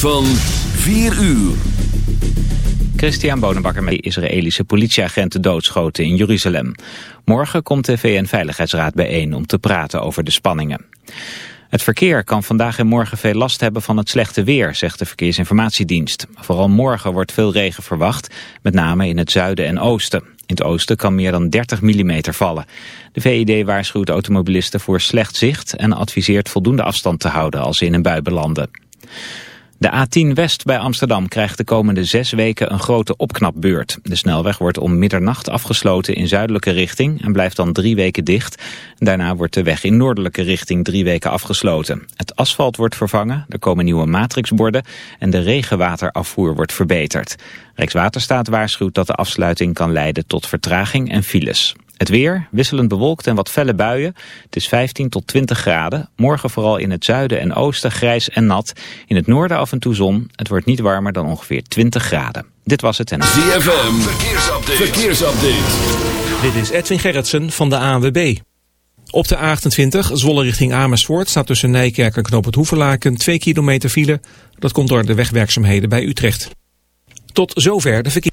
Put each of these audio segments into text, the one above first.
van 4 uur. Christian Bonenbakker met Israëlische politieagenten doodschoten in Jeruzalem. Morgen komt de VN-veiligheidsraad bijeen om te praten over de spanningen. Het verkeer kan vandaag en morgen veel last hebben van het slechte weer, zegt de Verkeersinformatiedienst. Vooral morgen wordt veel regen verwacht, met name in het zuiden en oosten. In het oosten kan meer dan 30 mm vallen. De VID waarschuwt automobilisten voor slecht zicht en adviseert voldoende afstand te houden als ze in een bui belanden. De A10 West bij Amsterdam krijgt de komende zes weken een grote opknapbeurt. De snelweg wordt om middernacht afgesloten in zuidelijke richting en blijft dan drie weken dicht. Daarna wordt de weg in noordelijke richting drie weken afgesloten. Het asfalt wordt vervangen, er komen nieuwe matrixborden en de regenwaterafvoer wordt verbeterd. Rijkswaterstaat waarschuwt dat de afsluiting kan leiden tot vertraging en files. Het weer, wisselend bewolkt en wat felle buien. Het is 15 tot 20 graden. Morgen vooral in het zuiden en oosten grijs en nat. In het noorden af en toe zon. Het wordt niet warmer dan ongeveer 20 graden. Dit was het en... ZFM, verkeersupdate. verkeersupdate. Dit is Edwin Gerritsen van de ANWB. Op de A28, Zwolle richting Amersfoort, staat tussen Nijkerk en Knoop het Hoeverlaken 2 kilometer file. Dat komt door de wegwerkzaamheden bij Utrecht. Tot zover de verkeer.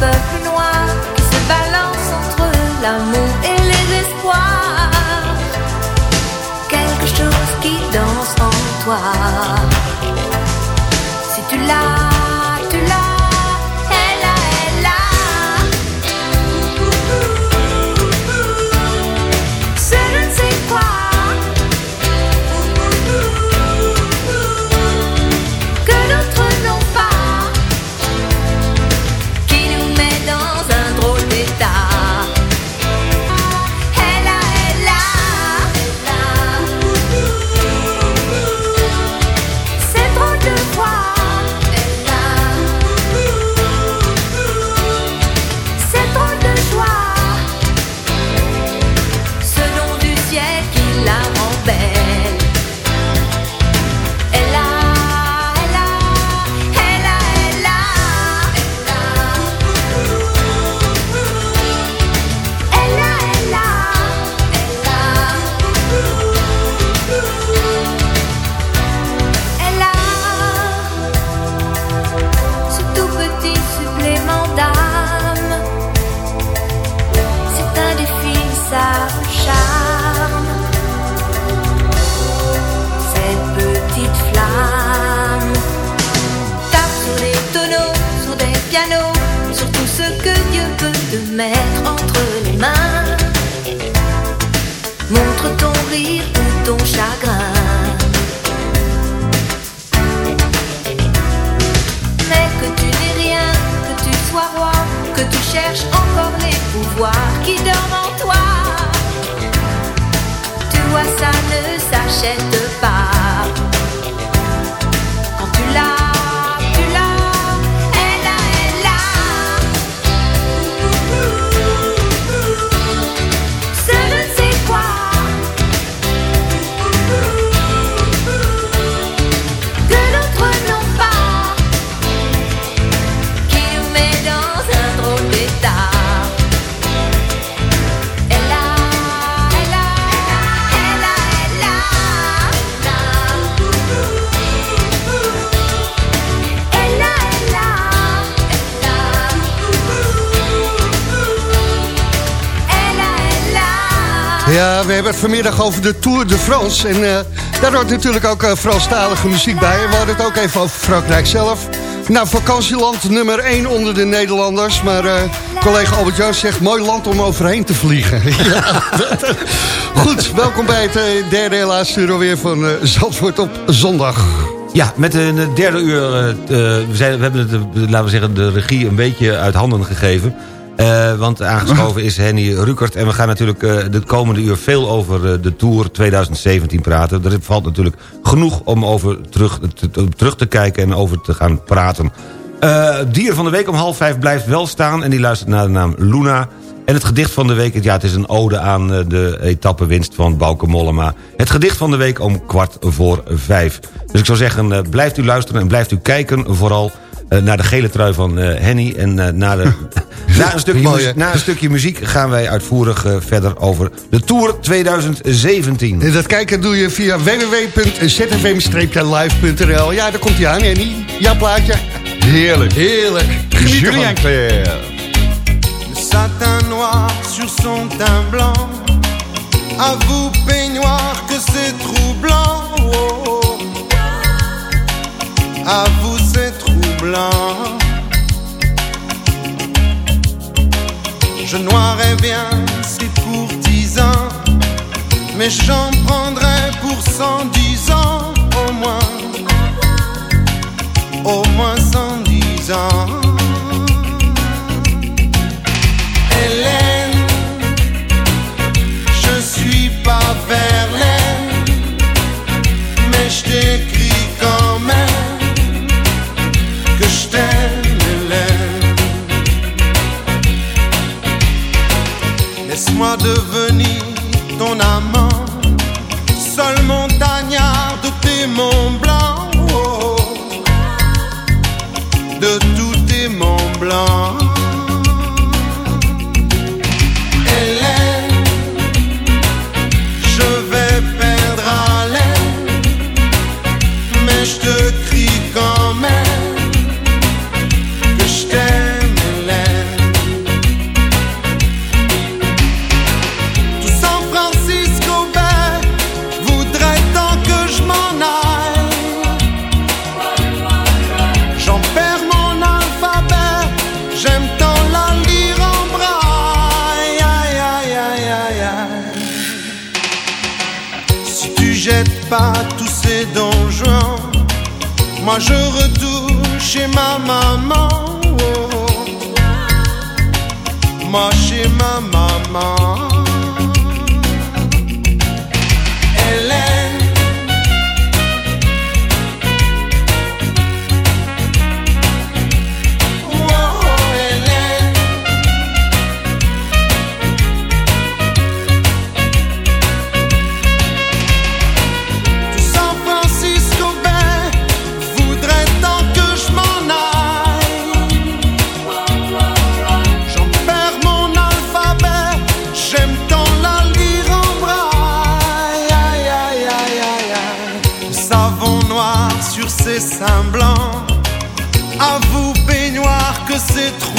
the Ja, we hebben het vanmiddag over de Tour de France. En eh, daar hoort natuurlijk ook uh, Franstalige muziek bij. We hadden het ook even over Frankrijk zelf. Nou, vakantieland nummer 1 onder de Nederlanders. Maar eh, collega Albert Joost zegt, mooi land om overheen te vliegen. ja. Goed, welkom bij het eh, derde en laatste uur alweer van eh, Zandvoort op zondag. Ja, met de derde uur, eh, eh, we, zijn, we hebben eh, laten we zeggen, de regie een beetje uit handen gegeven. Eh, want aangeschoven is Henny Rukert. En we gaan natuurlijk eh, de komende uur veel over eh, de Tour 2017 praten. Er valt natuurlijk genoeg om over terug te, te- terug te kijken en over te gaan praten. Dier van de week om half vijf blijft wel staan. En die luistert naar de naam Luna. En het gedicht van de week, ja, het is een ode aan de etappewinst van Bauke Mollema. Het gedicht van de week om kwart voor vijf. Dus ik zou zeggen, blijft u luisteren en blijft u kijken vooral naar de gele trui van eh, Henny. En eh, na, de, na, een stukje Mooi, muziek, na een stukje muziek gaan wij uitvoerig eh, verder over de Tour 2017. En dat kijken doe je via www.zfm-live.nl. Ja, daar komt hij aan, Henny. Ja, plaatje. Heerlijk. Heerlijk. Geniet. Julien. Le satin noir sur son teint blanc. À vous, peignoir, que c'est troublant. Oh, oh. À vous, Je noirais bien ces courtisans, mais j'en prendrais pour cent dix ans au moins. Au moins cent sur ses seins blancs. À vous, peignoir, que c'est troublant.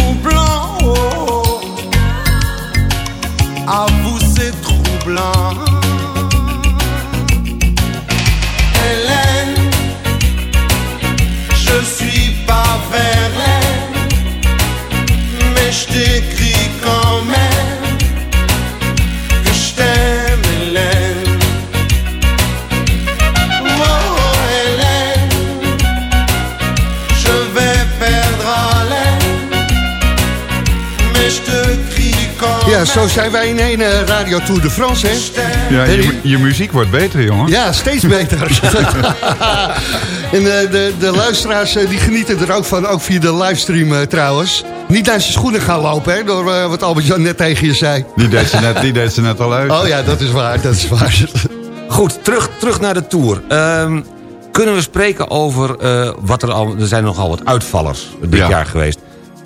Zo zijn wij in één eh, Radio Tour de France, hè? Ja, je, je muziek wordt beter, jongen. Ja, steeds beter. en eh, de, de luisteraars eh, die genieten er ook van, ook via de livestream trouwens. Niet naar zijn schoenen gaan lopen, hè, door wat Albert-Jan net tegen je zei. Die deed ze net, die deed ze net al uit. Oh ja, dat is waar, dat is waar. Goed, terug, terug naar de Tour. Ehm, kunnen we spreken over eh, wat er al... Er zijn nogal wat uitvallers dit Ja. jaar geweest.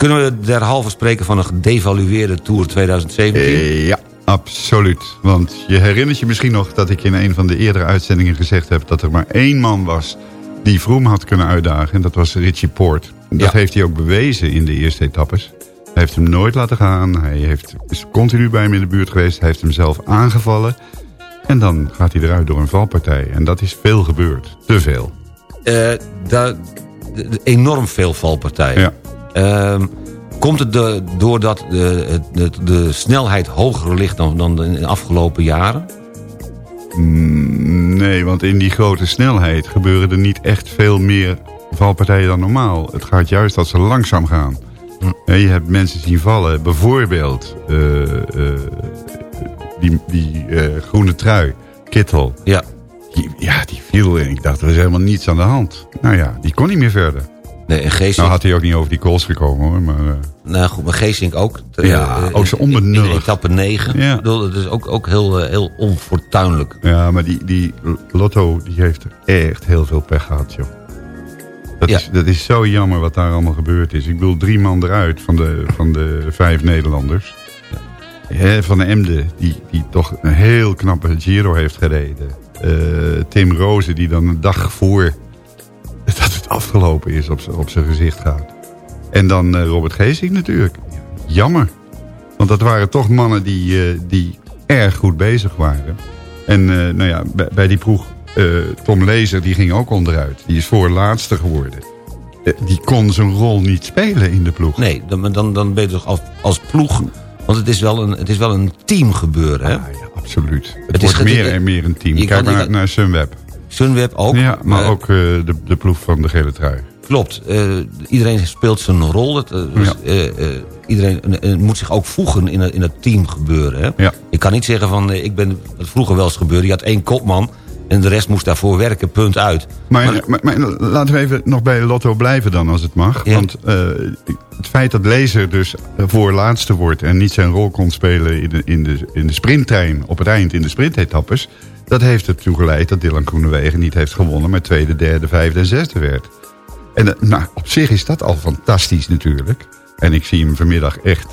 Kunnen we derhalve spreken van een gedevalueerde Tour 2017? Eh, ja, absoluut. Want je herinnert je misschien nog dat ik in een van de eerdere uitzendingen gezegd heb... dat er maar één man was die Vroom had kunnen uitdagen. En dat was Richie Poort. Dat Ja. heeft hij ook bewezen in de eerste etappes. Hij heeft hem nooit laten gaan. Hij heeft, is continu bij hem in de buurt geweest. Hij heeft hem zelf aangevallen. En dan gaat hij eruit door een valpartij. En dat is veel gebeurd. Te veel. Eh, de- enorm veel valpartijen. Ja. Ehm, komt het de, doordat de, de, de snelheid hoger ligt dan, dan in de afgelopen jaren? Mm, Nee, want in die grote snelheid gebeuren er niet echt veel meer valpartijen dan normaal. Het gaat juist dat ze langzaam gaan. Hè, Je hebt mensen zien vallen, bijvoorbeeld eh, eh, die, die eh, groene trui, Kittel. Ja. Die, ja, die viel en ik dacht, er is helemaal niets aan de hand. Nou ja, die kon niet meer verder. Nee, en Geesink, Nou had hij ook niet over die calls gekomen hoor, maar... eh, nou goed, maar Geesink ook. Ja, ook zo in- onbenullig. In etappe 9. Ja. Bedoel, Dat is ook, ook heel, eh, heel onfortuinlijk. Ja, maar die, die Lotto die heeft echt heel veel pech gehad, joh. Dat, Ja. is, dat is zo jammer wat daar allemaal gebeurd is. Ik bedoel, drie man eruit van de, van de vijf Nederlanders. Van de Emde, die, die toch een heel knappe Giro heeft gereden. Eh, Tim Rozen, die dan een dag voor het afgelopen is op, op zijn gezicht gaat. En dan eh, Robert Geesink natuurlijk. Jammer. Want dat waren toch mannen die, eh, die erg goed bezig waren. En eh, nou ja, bij, bij die ploeg, eh, Tom Lezer, die ging ook onderuit. Die is voorlaatste geworden. Die kon zijn rol niet spelen in de ploeg. Nee, dan, dan, dan ben je toch als, als ploeg... Want het is wel een, het is wel een team gebeuren, hè? Ah, ja, absoluut. Het, wordt meer en meer een team. Kijk maar naar, naar Sunweb. Sunweb ook. ja, maar Eh, ook eh, de, de ploeg van de gele trui. Klopt. Eh, iedereen speelt zijn rol. Het, dus, iedereen moet zich ook voegen in, het- in het team gebeuren. Hè? Ja. Ik kan niet zeggen van, ik ben, wat vroeger wel eens gebeurde. Je had één kopman en de rest moest daarvoor werken, punt uit. Maar, maar, maar laten we even nog bij Lotto blijven dan, als het mag. Ja. Want het feit dat Lezer dus voorlaatste wordt... en niet zijn rol kon spelen in de, in, de, in de sprinttrein op het eind in de sprintetappes... dat heeft ertoe geleid dat Dylan Groenewegen niet heeft gewonnen... maar tweede, derde, vijfde en zesde werd. En eh, nou, op zich is dat al fantastisch natuurlijk. En ik zie hem vanmiddag echt...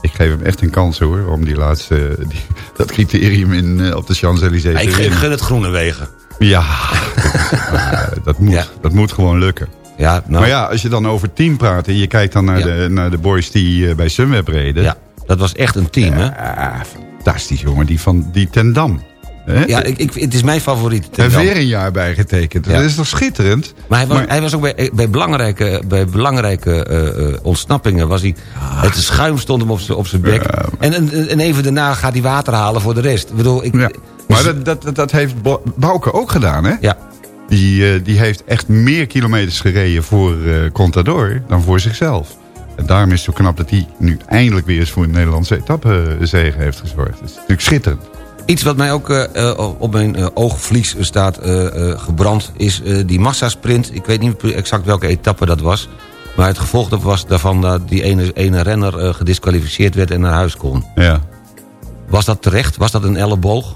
Ik geef hem echt een kans hoor, om die laatste, die, dat criterium in, eh, op de Champs-Élysées te ik gun- winnen. het groene wegen. Ja, dat, moet, Ja. dat moet gewoon lukken. Ja, nou, Maar ja, als je dan over team praat en je kijkt dan naar, Ja. de, naar de boys die eh, bij Sunweb reden. ja, dat was echt een team, hè? Fantastisch jongen, die van die Ten Dam. Ja, ik, ik, het is mijn favoriet. en weer een jaar bijgetekend. Ja. Dat is toch schitterend? Maar hij was, Maar- hij was ook bij, bij belangrijke, bij belangrijke eh, eh, ontsnappingen. Was hij, het schuim stond hem op zijn op zijn bek. Ja, en, en, en even daarna gaat hij water halen voor de rest. Ik bedoel, ik, Ja. Maar dus- dat, dat, dat, heeft Bo- Bouke ook gedaan, hè? ja, Die, eh, die heeft echt meer kilometers gereden voor eh, Contador dan voor zichzelf. En daarom is het zo knap dat hij nu eindelijk weer eens voor een Nederlandse etappezege heeft gezorgd. Dat is natuurlijk schitterend. Iets wat mij ook eh, eh, op mijn eh, oogvlies staat gebrand... is die massasprint. Ik weet niet exact welke etappe dat was. Maar het gevolg dat was daarvan dat die ene, ene renner gedisqualificeerd werd en naar huis kon. Ja. Was dat terecht? Was dat een elleboog?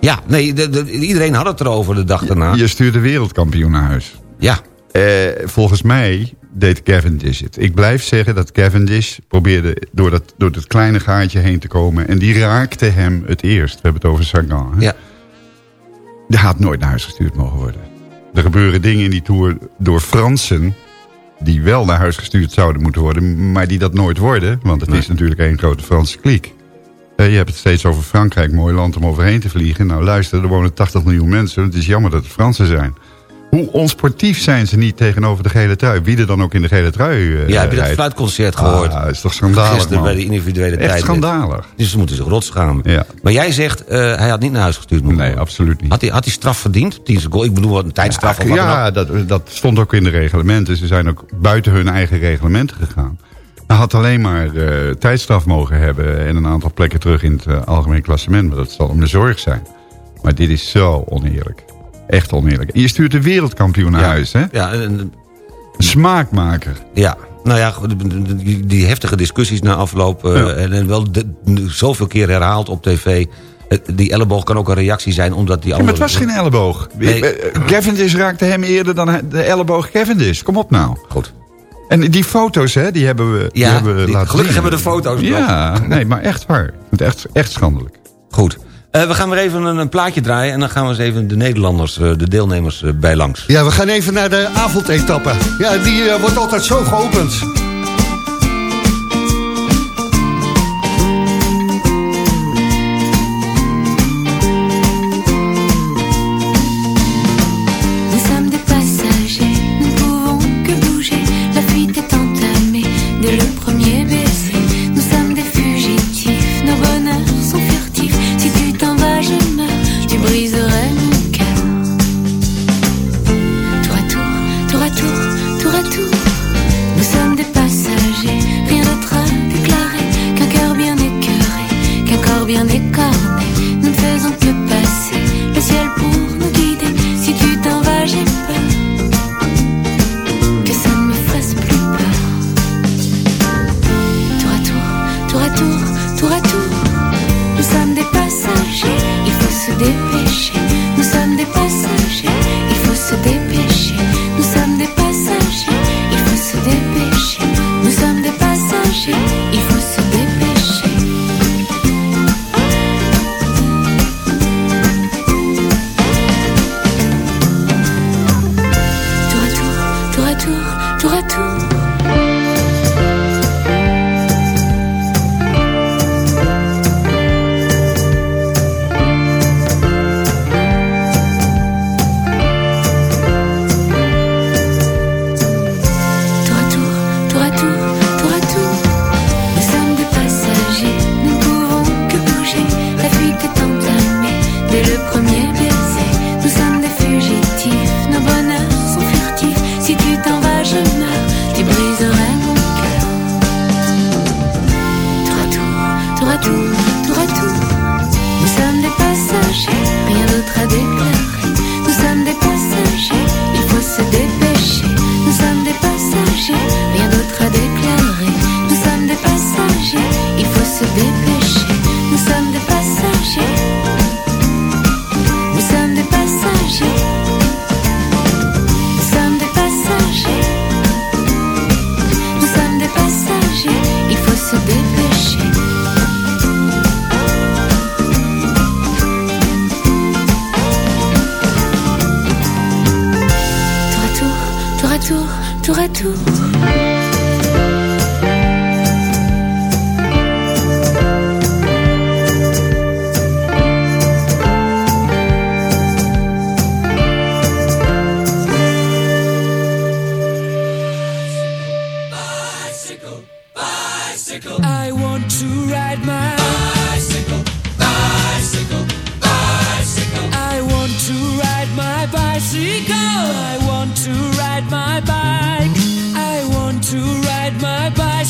Ja, nee, de- de- iedereen had het erover de dag daarna. Je stuurt de wereldkampioen naar huis. Ja, Eh, volgens mij deed Cavendish het. Ik blijf zeggen dat Cavendish probeerde door dat, door dat kleine gaatje heen te komen. En die raakte hem het eerst. We hebben het over Sagan. hè? ja. Die had nooit naar huis gestuurd mogen worden. Er gebeuren dingen in die Tour door Fransen... die wel naar huis gestuurd zouden moeten worden... maar die dat nooit worden. Want het Nee. is natuurlijk één grote Franse kliek. Eh, je hebt het steeds over Frankrijk, mooi land om overheen te vliegen. Nou luister, er wonen 80 miljoen mensen. Het is jammer dat het Fransen zijn. Hoe onsportief zijn ze niet tegenover de gele trui? Wie er dan ook in de gele trui eh ja heb je dat fluitconcert gehoord? Ah, dat is toch schandalig, Gisteren man. bij de individuele Echt tijd. schandalig. Dus ze moeten zich rot schamen. Ja. Maar jij zegt, eh, hij had niet naar huis gestuurd Nee, worden. absoluut niet. Had hij, had hij straf verdiend? 10 seconden. Ik bedoel, wat een tijdstraf of wat dan ook. ja, dat, dat stond ook in de reglementen. Ze zijn ook buiten hun eigen reglementen gegaan. Hij had alleen maar eh, tijdstraf mogen hebben... en een aantal plekken terug in het algemeen klassement. Maar dat zal hem de zorg zijn. Maar dit is zo oneerlijk. Echt oneerlijk. En je stuurt de wereldkampioen naar Ja. huis, hè? Ja, en- Een smaakmaker. Ja, nou ja, die, die heftige discussies na afloop... eh, Ja. en, en wel de, zoveel keer herhaald op tv... eh, Die elleboog kan ook een reactie zijn omdat die Ja, maar andere... het was geen elleboog. Nee. Eh, Cavendish raakte hem eerder dan de elleboog Cavendish. Kom op nou. Goed. En die foto's, hè, die hebben we, die Ja, hebben we die- laten gelukkig zien. hebben we de foto's nog. Ja, nee, maar echt waar. Het echt, echt schandelijk. Goed. Eh, we gaan weer even een, plaatje draaien... en dan gaan we eens even de Nederlanders, eh, de deelnemers, eh, bij langs. Ja, we gaan even naar de avondetappe. Ja, die wordt altijd zo geopend.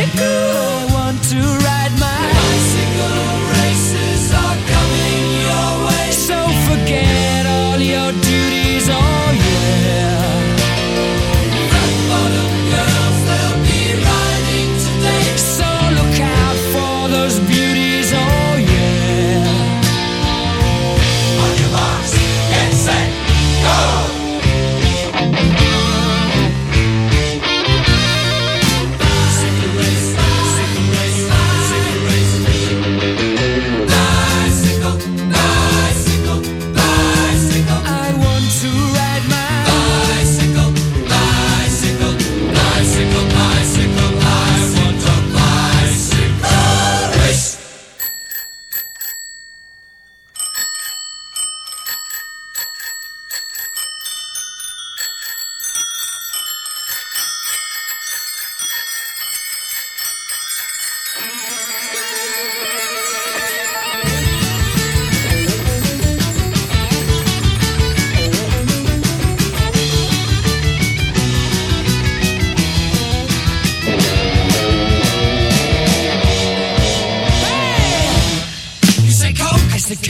bicycle. I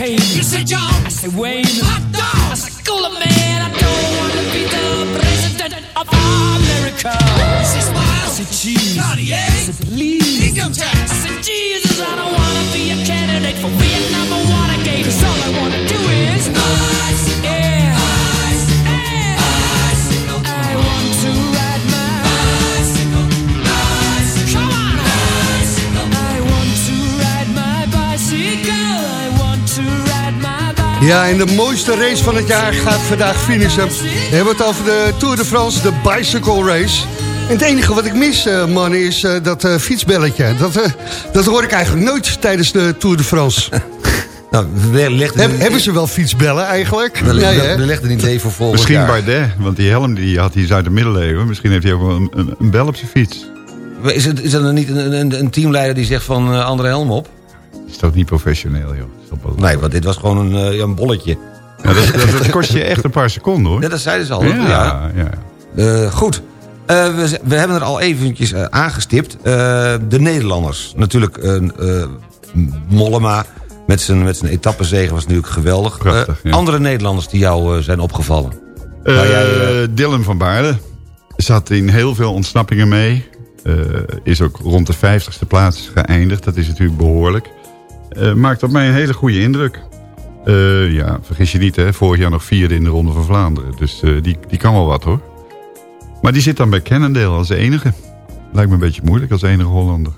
say, Wayne, hot dog. I say, cooler man, I don't want to be the president of America. I say, smile. Eh? I say, cheese. Cartier. I say, please. Income tax. I say, Jesus, I don't want to be a candidate for Vietnam or Watergate. 'Cause all I want to do is ice. Ja, en de mooiste race van het jaar gaat vandaag finishen. We hebben het over de Tour de France, de Bicycle Race. En het enige wat ik mis, eh, man, is eh, dat eh, fietsbelletje. Dat, eh, dat hoor ik eigenlijk nooit tijdens de Tour de France. Nou, we legden Heb- hebben ze wel fietsbellen eigenlijk? We, Nee, legden een idee voor volgend Misschien jaar. Bardet, want die helm die had hij uit de middeleeuwen. Misschien heeft hij ook wel een, een, een bel op zijn fiets. Is, het, is er dan niet een, een, een teamleider die zegt van eh, andere helm op? is toch niet professioneel, joh. Nee, want dit was gewoon een, eh, een bolletje. Ja, dat, dat, dat kost je echt een paar seconden, hoor. Ja, dat zeiden ze al. Ja, Ja. ja. Eh, goed. Eh, we, we hebben er al eventjes aangestipt. De Nederlanders. Natuurlijk Mollema met zijn, met zijn etappezegen was natuurlijk geweldig. Prachtig, ja. Andere Nederlanders die jou zijn opgevallen. Jij, Dylan van Baarle zat in heel veel ontsnappingen mee. Is ook rond de 50ste plaats geëindigd. Dat is natuurlijk behoorlijk. Eh, maakt op mij een hele goede indruk. Eh, ja, vergis je niet, hè. Vorig jaar nog vierde in de Ronde van Vlaanderen. Dus eh, die, die kan wel wat, hoor. Maar die zit dan bij Cannondale als enige. Lijkt me een beetje moeilijk als enige Hollander.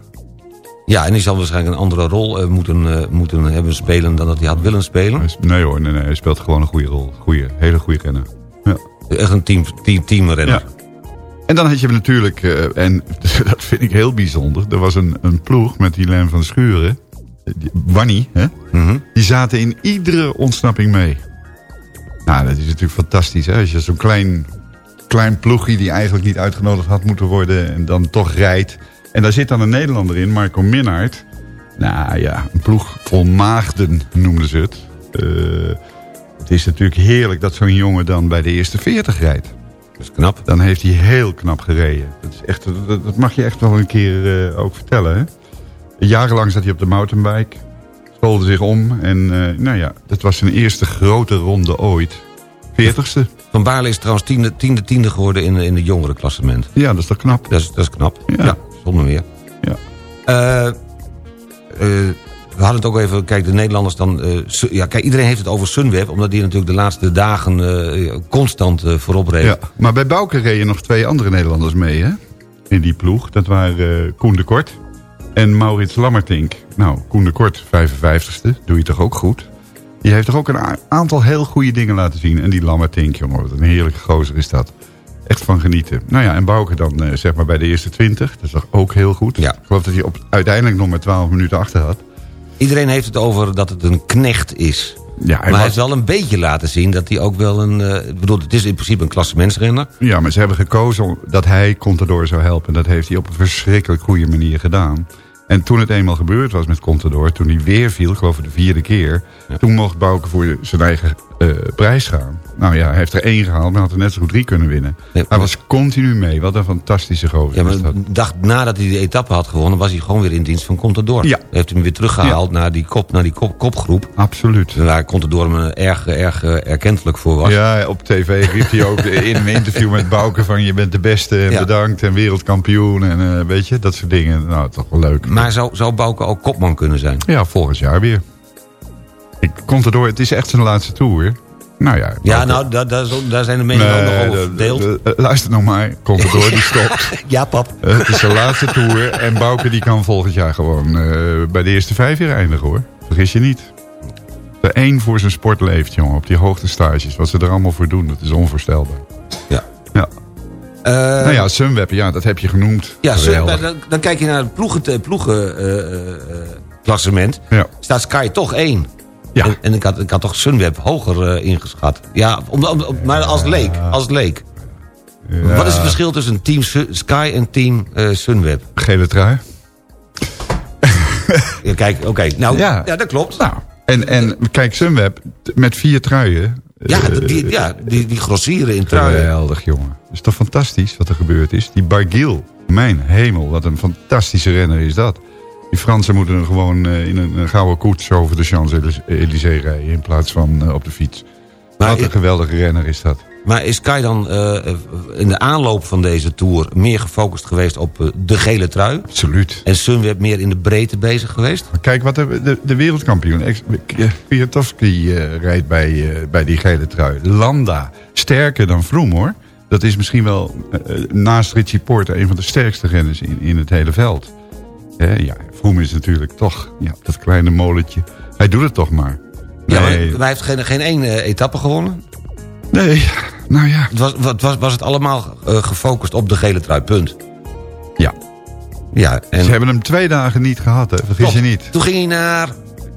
Ja, en die zal waarschijnlijk een andere rol moeten, moeten hebben spelen dan dat hij had willen spelen. Nee hoor, nee, nee, hij speelt gewoon een goede rol. Goeie, hele goede renner. Ja. Echt een team, team, teamrenner. Ja. En dan had je natuurlijk, en dat vind ik heel bijzonder... er was een, een ploeg met Len van Schuren, Wanny, hè? Mhm. die zaten in iedere ontsnapping mee. Nou, dat is natuurlijk fantastisch, hè? Als je zo'n klein, klein ploegje die eigenlijk niet uitgenodigd had moeten worden... en dan toch rijdt. En daar zit dan een Nederlander in, Marco Minnaert. Nou ja, een ploeg vol maagden noemden ze het. Eh, het is natuurlijk heerlijk dat zo'n jongen dan bij de eerste 40 rijdt Dat is knap. dan heeft hij heel knap gereden. Dat, is echt, dat, dat mag je echt wel een keer eh, ook vertellen. Hè? Jarenlang zat hij op de mountainbike. Schoolde zich om. En eh, nou ja, dat was zijn eerste grote ronde ooit. Veertigste. Van Baarle is trouwens tiende, tiende, tiende geworden in, in het jongere klassement. Ja, dat is toch knap. Dat is, dat is knap. Ja. Ja, zonder meer. Ja. Eh, eh, we hadden het ook even, kijk, de Nederlanders dan... ja, kijk, iedereen heeft het over Sunweb... omdat die natuurlijk de laatste dagen constant voorop reed. Ja. Maar bij Bouke reden nog twee andere Nederlanders mee. Hè? In die ploeg. Dat waren Koen de Kort en Maurits Lammertink. Nou, Koen de Kort, 55ste. Doe je toch ook goed? Die heeft toch ook een aantal heel goede dingen laten zien. En die Lammertink, jongen, wat een heerlijke gozer is dat. Echt van genieten. Nou ja, en Bouke dan eh, zeg maar bij de eerste 20. Dat is toch ook heel goed. Ja. Ik geloof dat hij op, uiteindelijk nog maar 12 minuten achter had. Iedereen heeft het over dat het een knecht is. Ja, maar hij heeft wel een beetje laten zien dat hij ook wel een... eh, ik bedoel, het is in principe een klassementsrenner. Ja, maar ze hebben gekozen dat hij Contador zou helpen. Dat heeft hij op een verschrikkelijk goede manier gedaan. En toen het eenmaal gebeurd was met Contador, toen hij weer viel, ik geloof ik de vierde keer... toen mocht Bouke voor zijn eigen eh, prijs gaan. Nou ja, hij heeft er één gehaald, maar had er net zo goed drie kunnen winnen. Hij was continu mee, wat een fantastische gozer Ja, maar de dag nadat hij de etappe had gewonnen... was hij gewoon weer in dienst van Contador. Ja. Heeft hem weer teruggehaald naar die, kop, naar die kop, kopgroep. Absoluut. Waar Contador hem eh, erg, erg eh, erkentelijk voor was. Ja, op tv riep hij ook in een interview met Bouke van... je bent de beste en bedankt en wereldkampioen en weet je, dat soort dingen. Nou, toch wel leuk. Maar zou, zou Bouke ook kopman kunnen zijn? Ja, volgend jaar weer. Ik komt erdoor, het is echt zijn laatste tour. Nou ja. Ja, nou, daar, daar, is- daar zijn de meningen ook nog over de- verdeeld. de- de- luister nog maar, komt erdoor, die stopt. Ja, pap. Eh, het is zijn laatste tour en Bouke die kan volgend jaar gewoon eh, bij de eerste vijf jaar eindigen hoor. Vergis je niet. De één voor zijn sport leeft, jongen, op die hoogtestages. Wat ze er allemaal voor doen, dat is onvoorstelbaar. Ja. Ja. Eh, nou ja, Sunweb, ja, dat heb je genoemd. Ja, dan, dan kijk je naar het ploegen, ploegen eh, eh, eh, klassement. Ja. Staat Sky toch één. Ja. En, en ik, had, ik had toch Sunweb hoger eh, ingeschat. Ja, om, om- om- maar als leek. Als leek. Ja. Wat is het verschil tussen Team Sky en Team eh, Sunweb? Gele trui. Ja, kijk, oké. Nou, ja. Ja. dat klopt. Nou, en, en kijk, Sunweb met vier truien. ja, eh, die, ja die, die grossieren in truien. Geweldig, jongen. Het is toch fantastisch wat er gebeurd is? Die Barguil, mijn hemel, wat een fantastische renner is dat. Die Fransen moeten gewoon eh, in een, gouden koets over de Champs-Élysées rijden... in plaats van eh, op de fiets. Maar Wat een geweldige renner is dat. Maar is Kai dan eh, in de aanloop van deze Tour... meer gefocust geweest op de gele trui? Absoluut. En Sunweb meer in de breedte bezig geweest? Kijk wat de, de, de wereldkampioen, Kwiatkowski eh, rijdt bij, bij die gele trui. Landa, sterker dan Vroom hoor. Dat is misschien wel naast Richie Porte een van de sterkste renners in, in het hele veld. Ja, Vroom is natuurlijk toch ja, dat kleine molentje. Hij doet het toch maar. Ja, maar, Nee, hij heeft geen, geen één eh, etappe gewonnen. nee nou ja. Het was, wat, was, was het allemaal eh, gefocust op de gele trui, punt. ja. Ja, en Ze hebben hem twee dagen niet gehad, hè? vergis je niet. toen ging hij naar...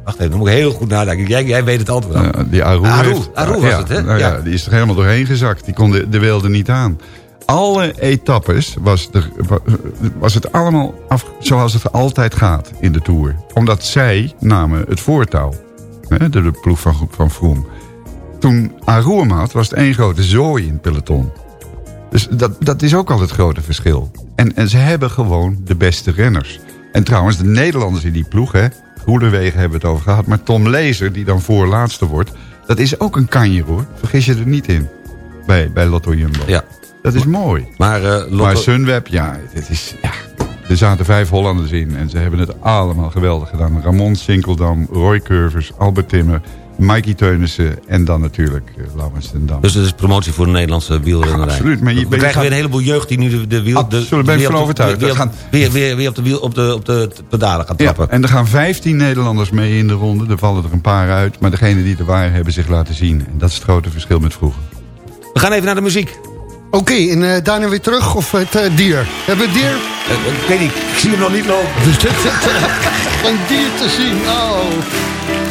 Wacht even, dan moet ik heel goed nadenken. Jij, jij weet het altijd wel. Ja, die Aru, Aru, heeft- Aru was ja, het, hè? nou ja. Ja. die is er helemaal doorheen gezakt. Die kon de, de wilde niet aan. Alle etappes was, wa- was het allemaal zoals het altijd gaat in de Tour. Omdat zij namen het voortouw. Hè, de, de ploeg van, van Vroom. Toen had, was het één grote zooi in het peloton. Dus dat, dat is ook al het grote verschil. En, en ze hebben gewoon de beste renners. En trouwens, de Nederlanders in die ploeg, hè, hebben we het over gehad. Maar Tom Lezer, die dan voorlaatste wordt, dat is ook een kanjer hoor. Vergis je er niet in. Bij, bij Lotto Jumbo. Ja. Dat is mooi. Maar, eh, Lotto- Maar Sunweb, ja, het is, ja, er zaten vijf Hollanders in. En ze hebben het allemaal geweldig gedaan. Ramon Sinkeldam, Roy Curvers, Albert Timmer, Mikey Teunissen en dan natuurlijk uh, Laurens ten Dam. Dus het is promotie voor de Nederlandse wielrennerij. Absoluut, maar je- We krijgen gaat- weer een heleboel jeugd die nu de, de wiel... de, Absoluut, ben ik van overtuigd. Weer, gaan- weer, weer, weer op de, wiel, op de, op de pedalen gaat Ja, trappen. en er gaan 15 Nederlanders mee in de ronde. Er vallen er een paar uit. Maar degene die er waren hebben zich laten zien. En dat is het grote verschil met vroeger. We gaan even naar de muziek. Oké, en eh, daarna weer terug of het eh, dier? Hebben we het dier? Eh, ik weet niet, ik zie hem nog niet lopen. Een dier te zien, oh.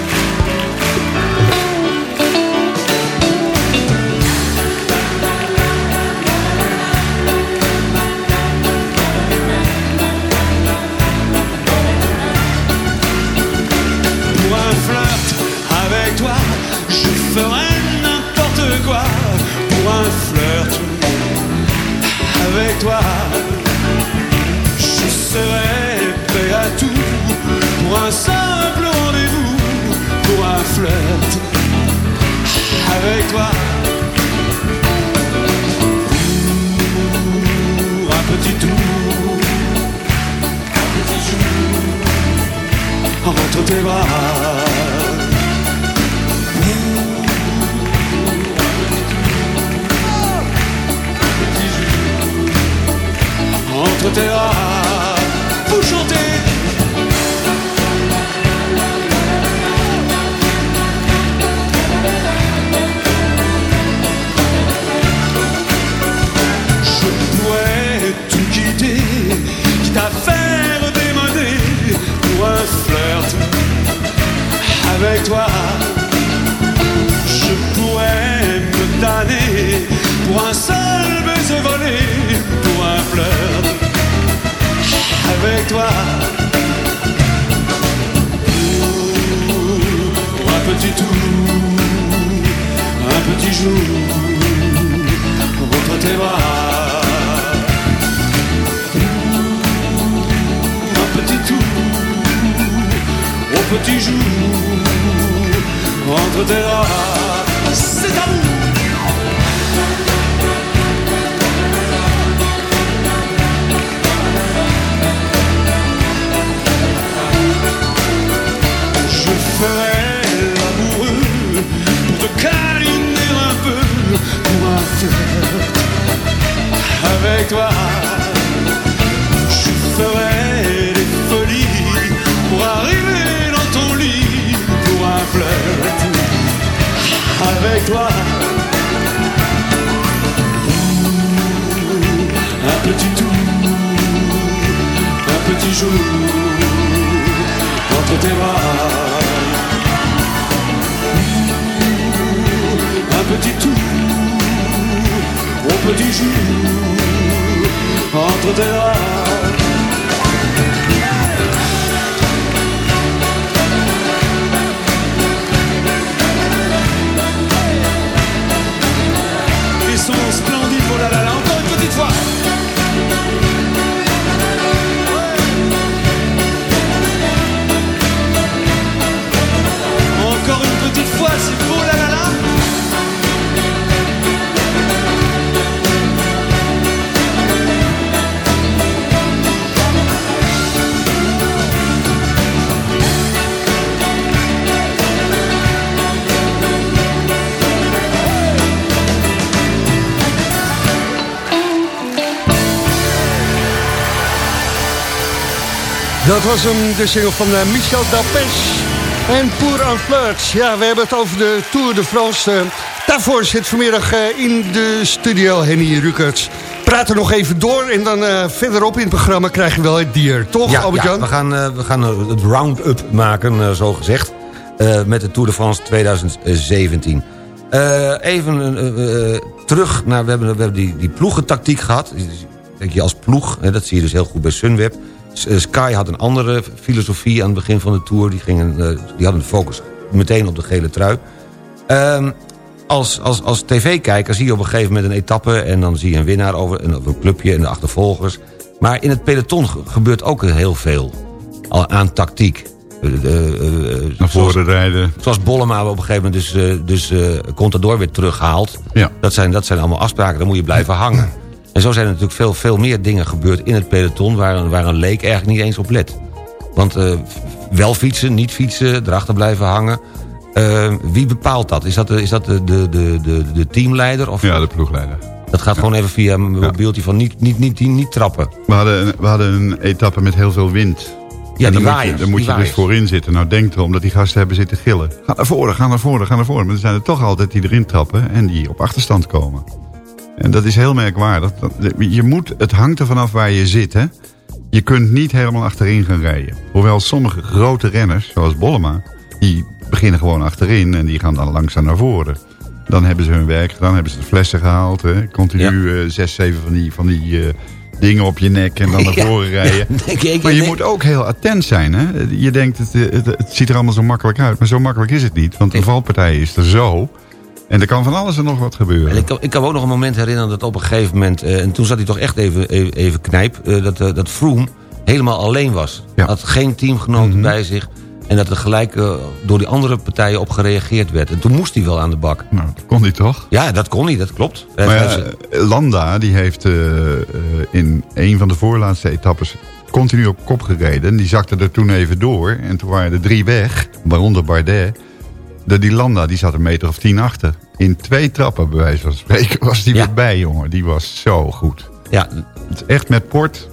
Was hem, de single van eh, Michel Dapes en Pour en Flirts. Ja, we hebben het over de Tour de France. Eh, daarvoor zit vanmiddag eh, in de studio Henny Rukerts. Praat er nog even door en dan verderop in het programma krijg je wel het dier. Toch, Ja, ja, we gaan, we gaan het round-up maken, zo gezegd. met de Tour de France 2017. Eh, even terug naar... We hebben, we hebben die, die ploegentactiek gehad. Denk je als ploeg, hè, dat zie je dus heel goed bij Sunweb. Eh, Sky had een andere filosofie aan het begin van de Tour. Die, gingen, eh, die hadden de focus meteen op de gele trui. Ehm, als, als, als tv-kijker zie je op een gegeven moment een etappe... en dan zie je een winnaar over, en over een clubje en de achtervolgers. Maar in het peloton ge- gebeurt ook heel veel al aan tactiek. Eh, Naar voren rijden. zoals Bollema op een gegeven moment dus, dus Contador weer terughaalt. Ja. Dat, zijn, dat zijn allemaal afspraken, daar moet je blijven hangen. En zo zijn er natuurlijk veel, veel meer dingen gebeurd in het peloton... waar, een- waar een leek eigenlijk niet eens op let. Want eh, wel fietsen, niet fietsen, erachter blijven hangen... Eh, wie bepaalt dat? Is dat, de, is dat de, de, de, de, de teamleider? Of Ja, de ploegleider. dat gaat gewoon even via een mobieltje van niet, niet, niet, niet, niet trappen? We hadden, we hadden een etappe met heel veel wind. Ja, En die dan moet je, moet je dus voorin zitten. Nou, denk erom dat die gasten hebben zitten gillen. Ga naar voren, ga naar voren, ga naar voren. Maar er zijn er toch altijd die erin trappen en die op achterstand komen. En dat is heel merkwaardig. Dat- Je moet, het hangt er vanaf waar je zit, hè. Je kunt niet helemaal achterin gaan rijden. Hoewel sommige grote renners, zoals Bollema... die beginnen gewoon achterin en die gaan dan langzaam naar voren. Dan hebben ze hun werk gedaan, hebben ze de flessen gehaald. Hè. Continu eh, zes, zeven van die, van die eh, dingen op je nek en dan naar Ja, voren rijden. ja, maar je moet ook heel attent zijn. Hè? Je denkt, het, het, het ziet er allemaal zo makkelijk uit. Maar zo makkelijk is het niet. Want de valpartij is er zo. En er kan van alles en nog wat gebeuren. En ik, kan, ik kan me ook nog een moment herinneren dat op een gegeven moment... eh, en toen zat hij toch echt even, even, even knijp... eh, dat, eh, dat Froome helemaal alleen was. Ja. Had geen teamgenoten Mhm. bij zich. En dat er gelijk door die andere partijen op gereageerd werd. En toen moest hij wel aan de bak. Nou, dat kon hij toch? Ja, dat kon niet, dat klopt. Hij- Maar hij- ja, Landa die heeft in een van de voorlaatste etappes continu op kop gereden. Die zakte er toen even door. En toen waren er drie weg, waaronder Bardet. De, die Landa die zat een meter of tien achter. In twee trappen, bij wijze van spreken, was die Ja. weer bij, jongen. Die was zo goed. ja, Het is echt met Port.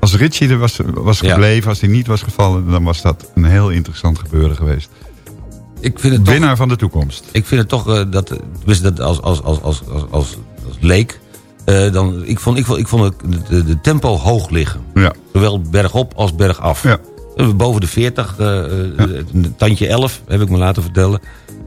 Als Ritchie er was, was Ja. gebleven, als hij niet was gevallen... dan was dat een heel interessant gebeuren geweest. ik vind het toch... Winnaar van de toekomst. Ik vind het toch eh, dat, als, als, als, als, als, als, leek, eh, dan, ik vond, ik vond, ik vond het, de, de tempo hoog liggen. Ja. Zowel bergop als bergaf. Ja. Eh, Boven de 40, eh, eh, een tandje 11, heb ik me laten vertellen,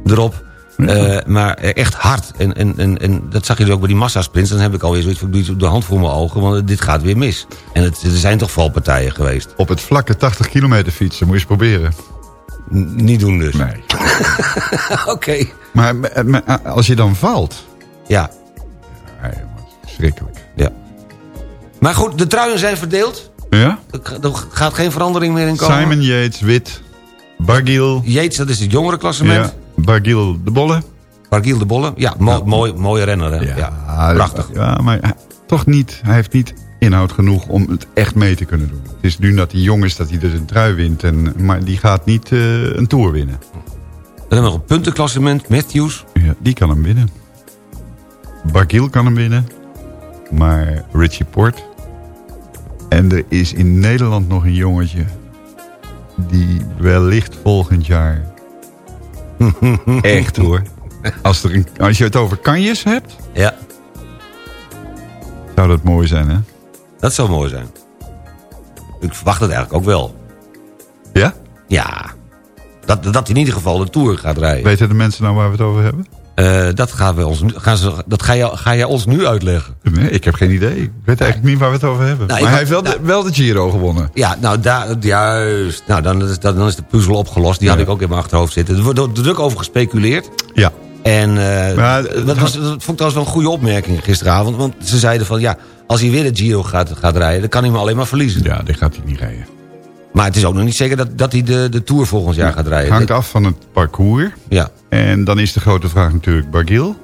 erop. Eh, maar echt hard. En, en, en, en dat zag je dus ook bij die massasprints. Dan heb ik alweer zoiets van, de hand voor mijn ogen, want dit gaat weer mis. En het, er zijn toch valpartijen geweest. Op het vlakke 80 kilometer fietsen, moet je eens proberen. N- niet doen dus. Nee. Oké. Maar, maar- maar als je dan valt... Ja, Ja, schrikkelijk. ja. Maar goed, de truien zijn verdeeld. Ja? Er gaat geen verandering meer in komen. Simon Yates, wit. Bargiel. Yates, dat is het jongere klassement. Ja. Bargiel de Bolle. Bargiel de Bolle. Ja, mo mooi, mooie renner. Hè? Ja. prachtig. Ja, maar hij- toch niet. Hij heeft niet inhoud genoeg om het echt mee te kunnen doen. Het is nu dat hij jong is dat hij dus een trui wint. En, maar die gaat niet eh, een Tour winnen. Dan hebben we nog een puntenklassement. Matthews. Ja, die kan hem winnen. Bargiel kan hem winnen. Maar Richie Port. En er is in Nederland nog een jongetje. Die wellicht volgend jaar. Echt hoor. Als, er een, als je het over kanjes hebt. Ja, Zou dat mooi zijn hè? dat zou mooi zijn. Ik verwacht het eigenlijk ook wel. Ja? Ja. Dat, dat hij in ieder geval de Tour gaat rijden. Weten de mensen nou waar we het over hebben? Eh, dat gaan we ons, gaan ze, dat ga, je, ga jij ons nu uitleggen. Nee, ik heb geen idee. Ik weet eigenlijk niet waar we het over hebben. Nou, maar hij heeft wel, de, nou- wel de Giro gewonnen. Ja, nou, daar, juist. Nou, dan is, dan is de puzzel opgelost. Die had ik ook in mijn achterhoofd zitten. Er wordt druk over gespeculeerd. Ja. En Maar, eh, dat, was, dat vond ik trouwens wel een goede opmerking gisteravond. Want ze zeiden van, ja, als hij weer de Giro gaat, gaat rijden... dan kan hij me alleen maar verliezen. Ja, die gaat hij niet rijden. Maar het is ook nog niet zeker dat, dat hij de, de Tour volgend jaar gaat rijden. Hangt af van het parcours. Ja, En dan is de grote vraag natuurlijk Bargiel.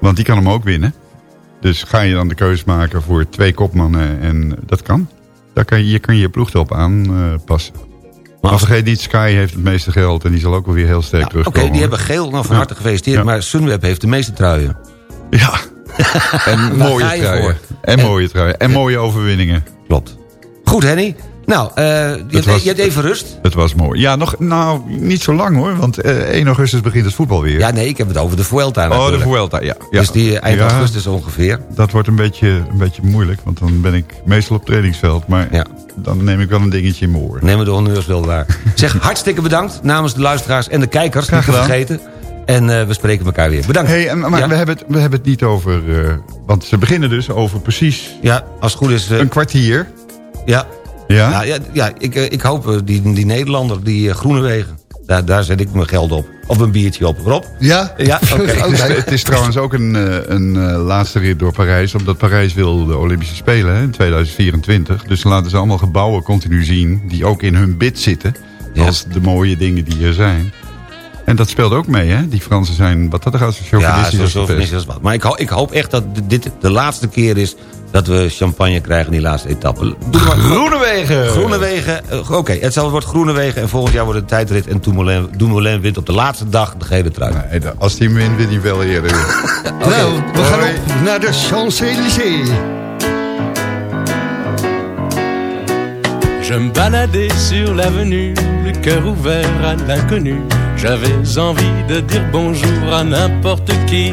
Want die kan hem ook winnen. Dus ga je dan de keus maken voor twee kopmannen en dat kan. Daar kan je, je kan je ploeg erop aanpassen. maar als- vergeet niet, Sky heeft het meeste geld en die zal ook wel weer heel sterk Ja, Oké, terugkomen. die hebben geel. Nou, van Ja. harte gefeliciteerd. Ja. Maar Sunweb heeft de meeste truien. Ja, en mooie je truien. En En- mooie truien. En mooie overwinningen. Klopt. Goed, Henny. Nou, eh, je, was- je hebt even rust. Het was mooi. Ja, nog, nou, niet zo lang hoor. Want eh, 1 augustus begint het voetbal weer. Ja, nee, ik heb het over de Vuelta oh, de natuurlijk. Vuelta, ja. ja. Dus die eind Ja, augustus ongeveer. Dat wordt een beetje, een beetje moeilijk. Want dan ben ik meestal op trainingsveld. Maar Ja. dan neem ik wel een dingetje in mijn oor. Nemen de honneurs wel waar. Zeg, hartstikke bedankt namens de luisteraars en de kijkers. Graag Niet vergeten. En eh, we spreken elkaar weer. Bedankt. Hey, maar Ja. we, hebben het, we hebben het niet over... want ze beginnen dus over precies Ja, als het goed is... een kwartier. ja, Ja? ja, ja, ja ik, eh, ik hoop eh, die, die Nederlander, die eh, Groenewegen. Daar, daar zet ik mijn geld op. Of een biertje op. Rob? Ja? Ja, oké. Het is, het is trouwens ook een, een laatste rit door Parijs. Omdat Parijs wil de Olympische Spelen hè, in 2024. Dus laten ze allemaal gebouwen continu zien. Die ook in hun bid zitten. Ja. Als de mooie dingen die er zijn. En dat speelt ook mee, hè? Die Fransen zijn, wat dat er gaat, zo Ja, chauvinistisch pest. is wat. Maar ik, ho- ik hoop echt dat dit de laatste keer is... dat we champagne krijgen in die laatste etappe. Doe maar. Groenewegen! Groenewegen, eh, oké, het zal wordt Groenewegen... en volgend jaar wordt het tijdrit en Dumoulin, Dumoulin wint op de laatste dag de gele trui. Nee, als die wint, wint hij wel eerder. Nou, we gaan op naar de Champs-Élysées. Je me baladais sur l'avenue, le cœur ouvert à l'inconnu. J'avais envie de dire bonjour à n'importe qui,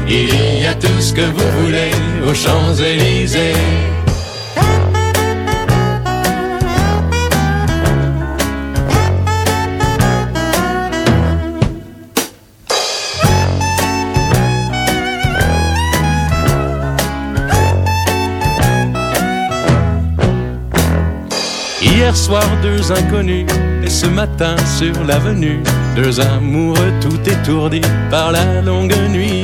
il y a tout ce que vous voulez aux Champs-Élysées. Hier soir, deux inconnus, et ce matin sur l'avenue, deux amoureux tout étourdis par la longue nuit.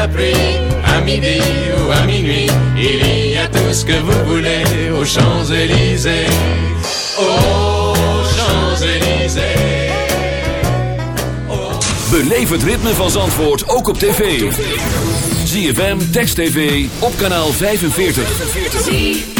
La pluie, à midi ou à minuit, il y a tout ce que vous voulez aux Champs-Élysées. Aux Champs-Élysées. Beleef het ritme van Zandvoort ook op tv. ZFM, Text TV, op kanaal 45.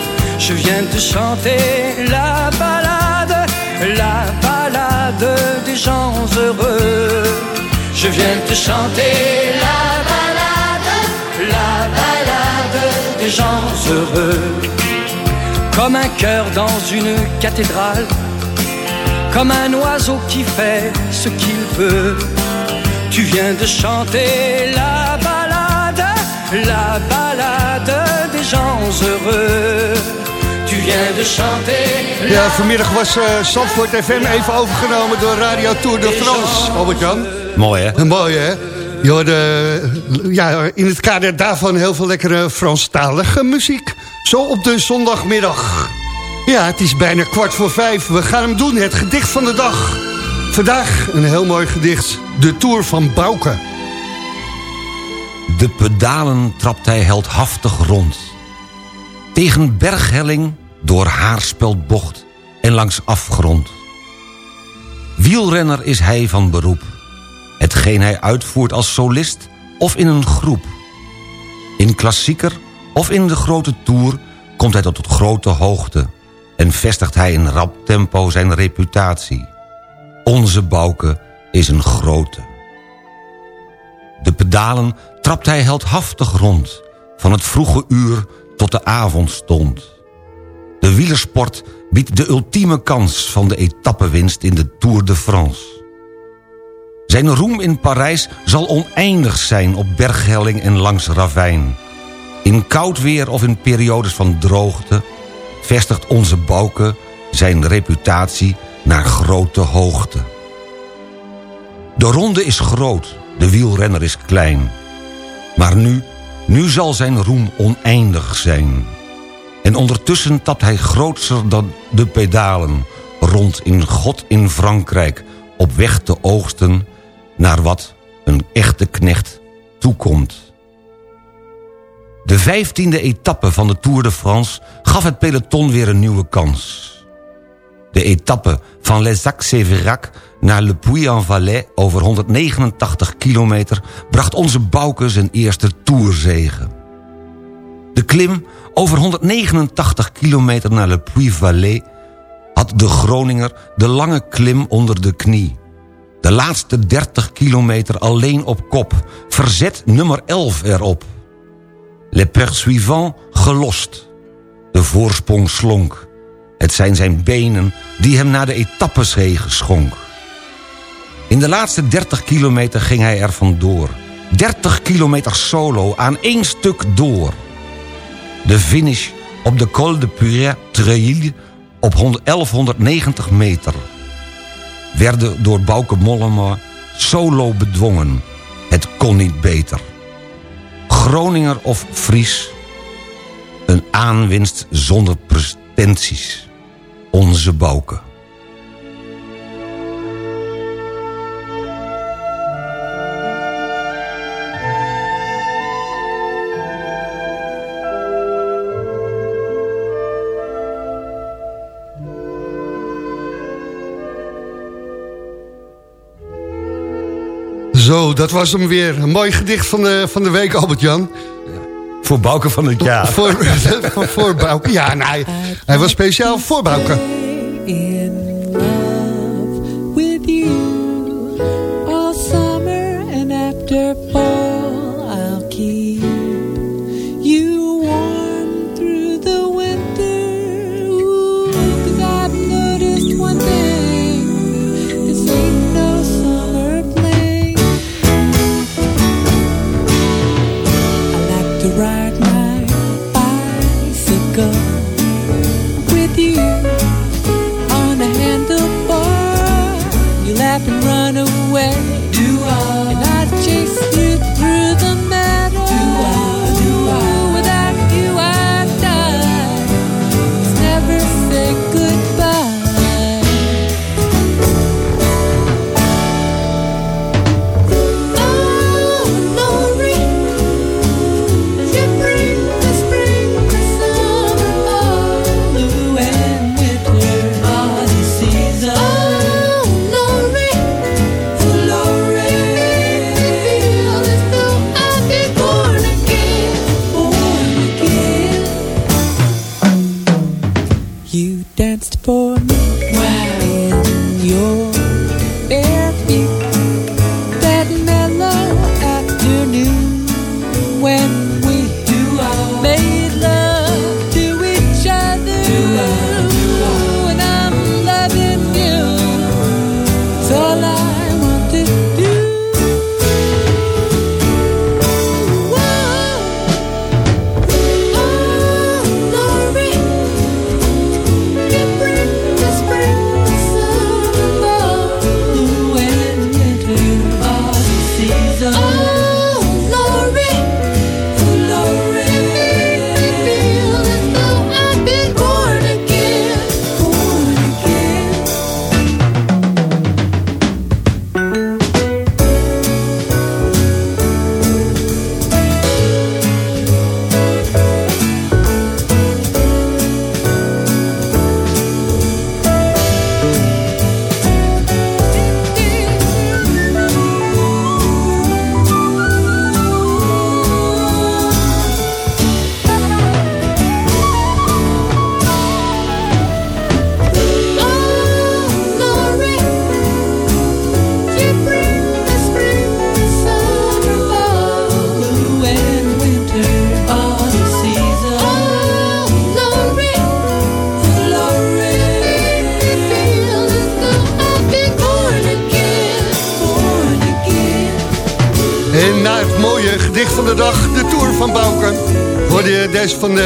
Je viens te chanter la balade, la balade des gens heureux. Je viens te chanter la balade, la balade des gens heureux. Comme un cœur dans une cathédrale, comme un oiseau qui fait ce qu'il veut. Tu viens de chanter la balade, la balade des gens heureux. Ja, vanmiddag was eh Zandvoort FM even overgenomen door Radio Tour de France, Albert-Jan. Mooi, hè? Mooi, hè? Je hoorde, eh, ja, in het kader daarvan heel veel lekkere Franstalige muziek. Zo op de zondagmiddag. Ja, het is bijna kwart voor vijf. We gaan hem doen, het gedicht van de dag. Vandaag een heel mooi gedicht. De Tour van Bouke. De pedalen trapt hij heldhaftig rond. Tegen berghelling, door haarspeldbocht en langs afgrond. Wielrenner is hij van beroep. Hetgeen hij uitvoert als solist of in een groep. In klassieker of in de grote tour komt hij tot grote hoogte... en vestigt hij in rap tempo zijn reputatie. Onze Bouke is een grote. De pedalen trapt hij heldhaftig rond... van het vroege uur tot de avondstond. De wielersport biedt de ultieme kans... van de etappewinst in de Tour de France. Zijn roem in Parijs zal oneindig zijn... op berghelling en langs ravijn. In koud weer of in periodes van droogte... vestigt onze Bouke zijn reputatie naar grote hoogte. De ronde is groot, de wielrenner is klein. Maar nu, nu zal zijn roem oneindig zijn. En ondertussen tapt hij grootser dan de pedalen... rond in God in Frankrijk, op weg te oogsten... naar wat een echte knecht toekomt. De vijftiende etappe van de Tour de France gaf het peloton weer een nieuwe kans. De etappe van Les Sacs-Séverac naar Le Puy-en-Valais over 189 kilometer... bracht onze Bouke zijn eerste Tourzege. De klim over 189 kilometer naar Le Puy-Valais... had de Groninger de lange klim onder de knie. De laatste 30 kilometer alleen op kop. Verzet nummer 11 erop. Le Persuivant gelost. De voorsprong slonk. Het zijn zijn benen die hem naar de etappezege schonk. In de laatste 30 kilometer ging hij er vandoor. 30 kilometer solo aan één stuk door. De finish op de Col de Puret Trail op 1190 meter. Werden door Bouke Mollema solo bedwongen. Het kon niet beter. Groninger of Fries. Een aanwinst zonder pretenties. Onze Bouke. Zo, dat was hem weer. Een mooi gedicht van de, van de week, Albert-Jan. Voor Bouke van het jaar. Voor, voor, voor Bouke. Ja, nou, hij, hij was speciaal voor Bouke. in love with you all summer and after fall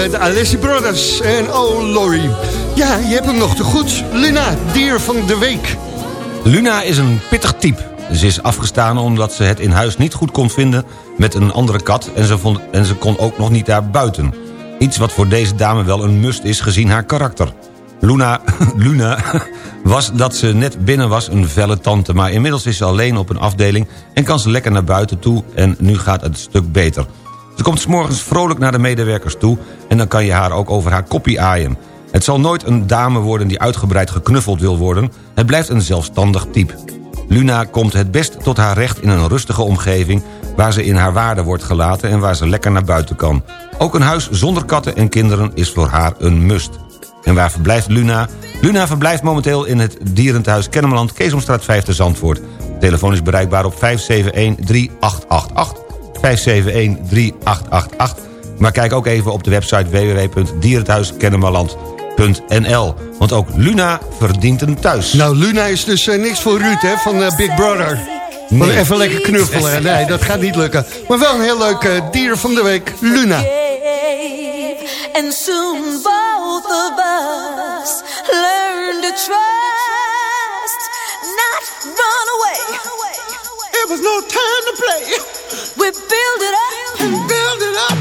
de, Alessi Brothers en Oh Lori. Ja, je hebt hem nog te goed. Luna, dier van de week. Luna is een pittig type. Ze is afgestaan omdat ze het in huis niet goed kon vinden met een andere kat... en ze, vond, en ze kon ook nog niet daar buiten. Iets wat voor deze dame wel een must is gezien haar karakter. Luna, Luna was dat ze net binnen was een felle tante... maar inmiddels is ze alleen op een afdeling en kan ze lekker naar buiten toe... en nu gaat het een stuk beter. Ze komt 's morgens vrolijk naar de medewerkers toe... en dan kan je haar ook over haar koppie aaien. Het zal nooit een dame worden die uitgebreid geknuffeld wil worden. Het blijft een zelfstandig type. Luna komt het best tot haar recht in een rustige omgeving... waar ze in haar waarde wordt gelaten en waar ze lekker naar buiten kan. Ook een huis zonder katten en kinderen is voor haar een must. En waar verblijft Luna? Luna verblijft momenteel in het dierenthuis Kennemerland... Keesomstraat 5 te Zandvoort. Telefoon is bereikbaar op 571-3888. 571-3888. Maar kijk ook even op de website www.dierenthuiskennemerland.nl. Want ook Luna verdient een thuis. Nou, Luna is dus eh, niks voor Ruud, hè, van eh, Big Brother. Nee. Even lekker knuffelen. Nee, dat gaat niet lukken. Maar wel een heel leuk eh, dier van de week, Luna. And soon both of us learn to trust, not run away. It was no time to play. We build it up and build it up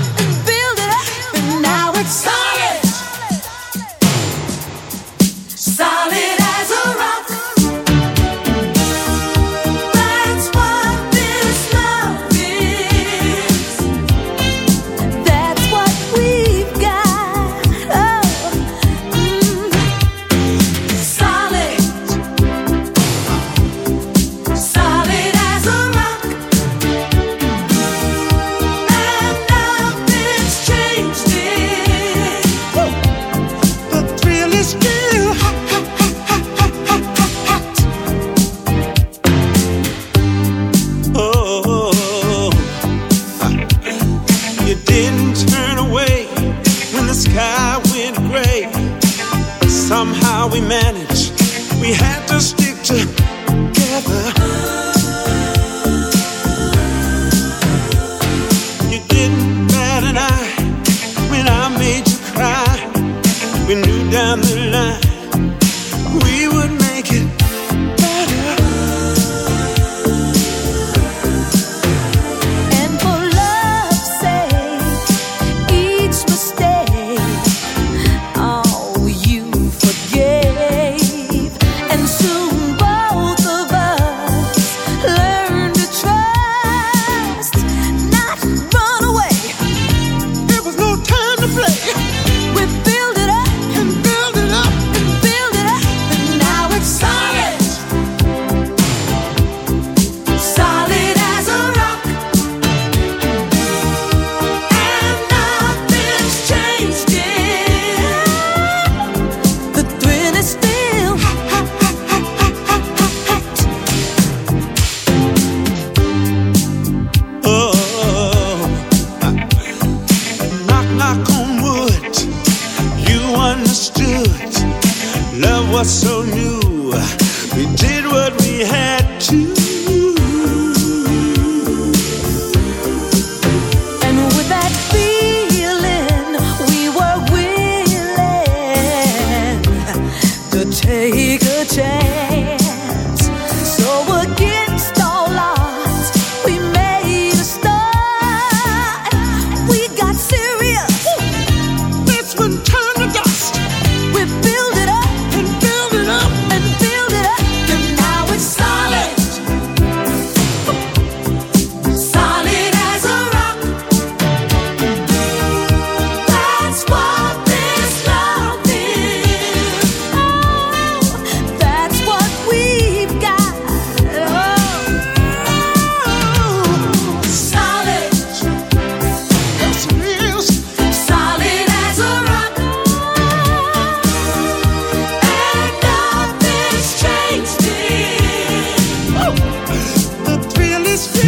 now it's solid. Solid as managed. We had to stick together.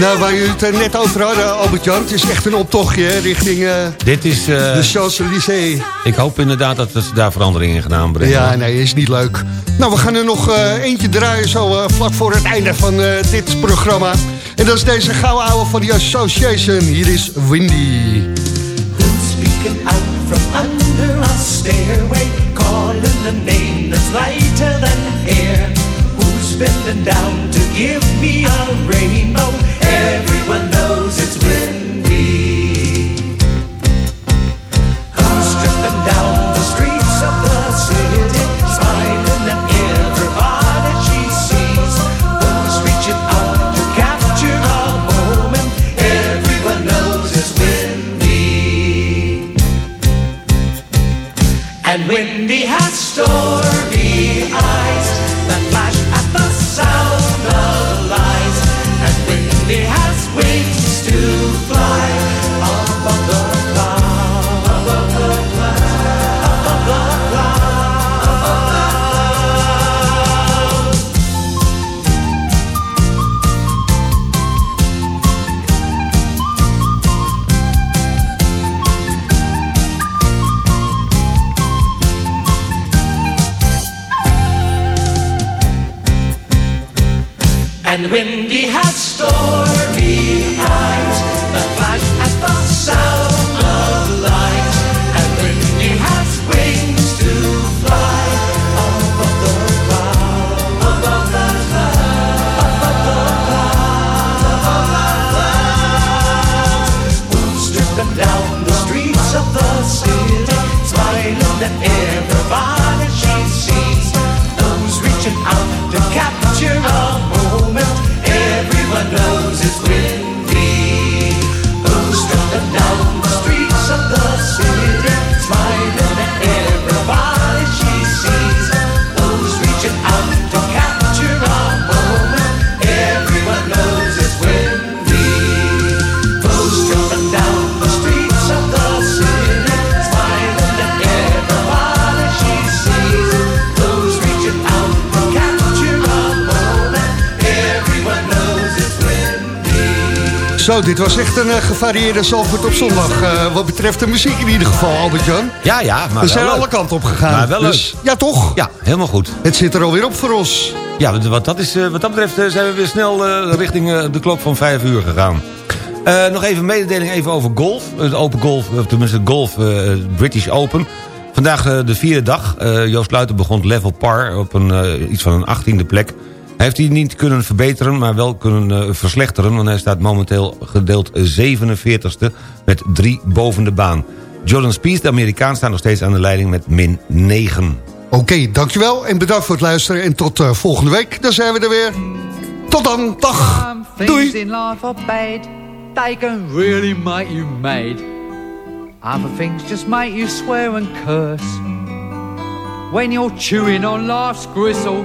Nou, waar jullie het er net over hadden, Albert-Jan... het is echt een optochtje richting eh, Dit is... eh, de Champs-Élysées. ik hoop inderdaad dat ze daar verandering in gaan aanbrengen. Ja, nee, is niet leuk. Nou, we gaan er nog eh, eentje draaien zo eh, vlak voor het einde van eh, dit programma. En dat is deze gouden ouwe van die Association. Hier is Windy. Speaking out from under a stairway, calling a name that's lighter than air. Who's bending down to give me a rainbow? Everyone knows it's windy. Who's tripping down the streets of the city, smiling at everybody she sees? Who's reaching out to capture a moment? Everyone knows it's windy. And Windy has stormy dit was echt een eh, gevarieerde Zalvoort op zondag. eh, wat betreft de muziek in ieder geval, Albert-Jan. Ja, ja, maar We zijn alle kanten op gegaan. Maar wel dus, leuk. Ja, toch? Ja, helemaal goed. Het zit er alweer op voor ons. Ja, wat- dat, is, eh, wat dat betreft zijn we weer snel richting de klok van 5 uur gegaan. Nog even een mededeling even over golf. Het Open Golf, of tenminste golf British Open. Vandaag de vierde dag. Joost Luiten begon level par op een, iets van een achttiende plek. Hij heeft die niet kunnen verbeteren, maar wel kunnen eh, verslechteren... want hij staat momenteel gedeeld 47ste met drie boven de baan. Jordan Spieth, de Amerikaan, staat nog steeds aan de leiding met min 9. Oké, dankjewel en bedankt voor het luisteren. En tot eh, volgende week, dan zijn we er weer. Tot dan, dag. Some things in life are bad. They can really make you mad. Other things just make you swear and curse. When you're chewing on life's gristle,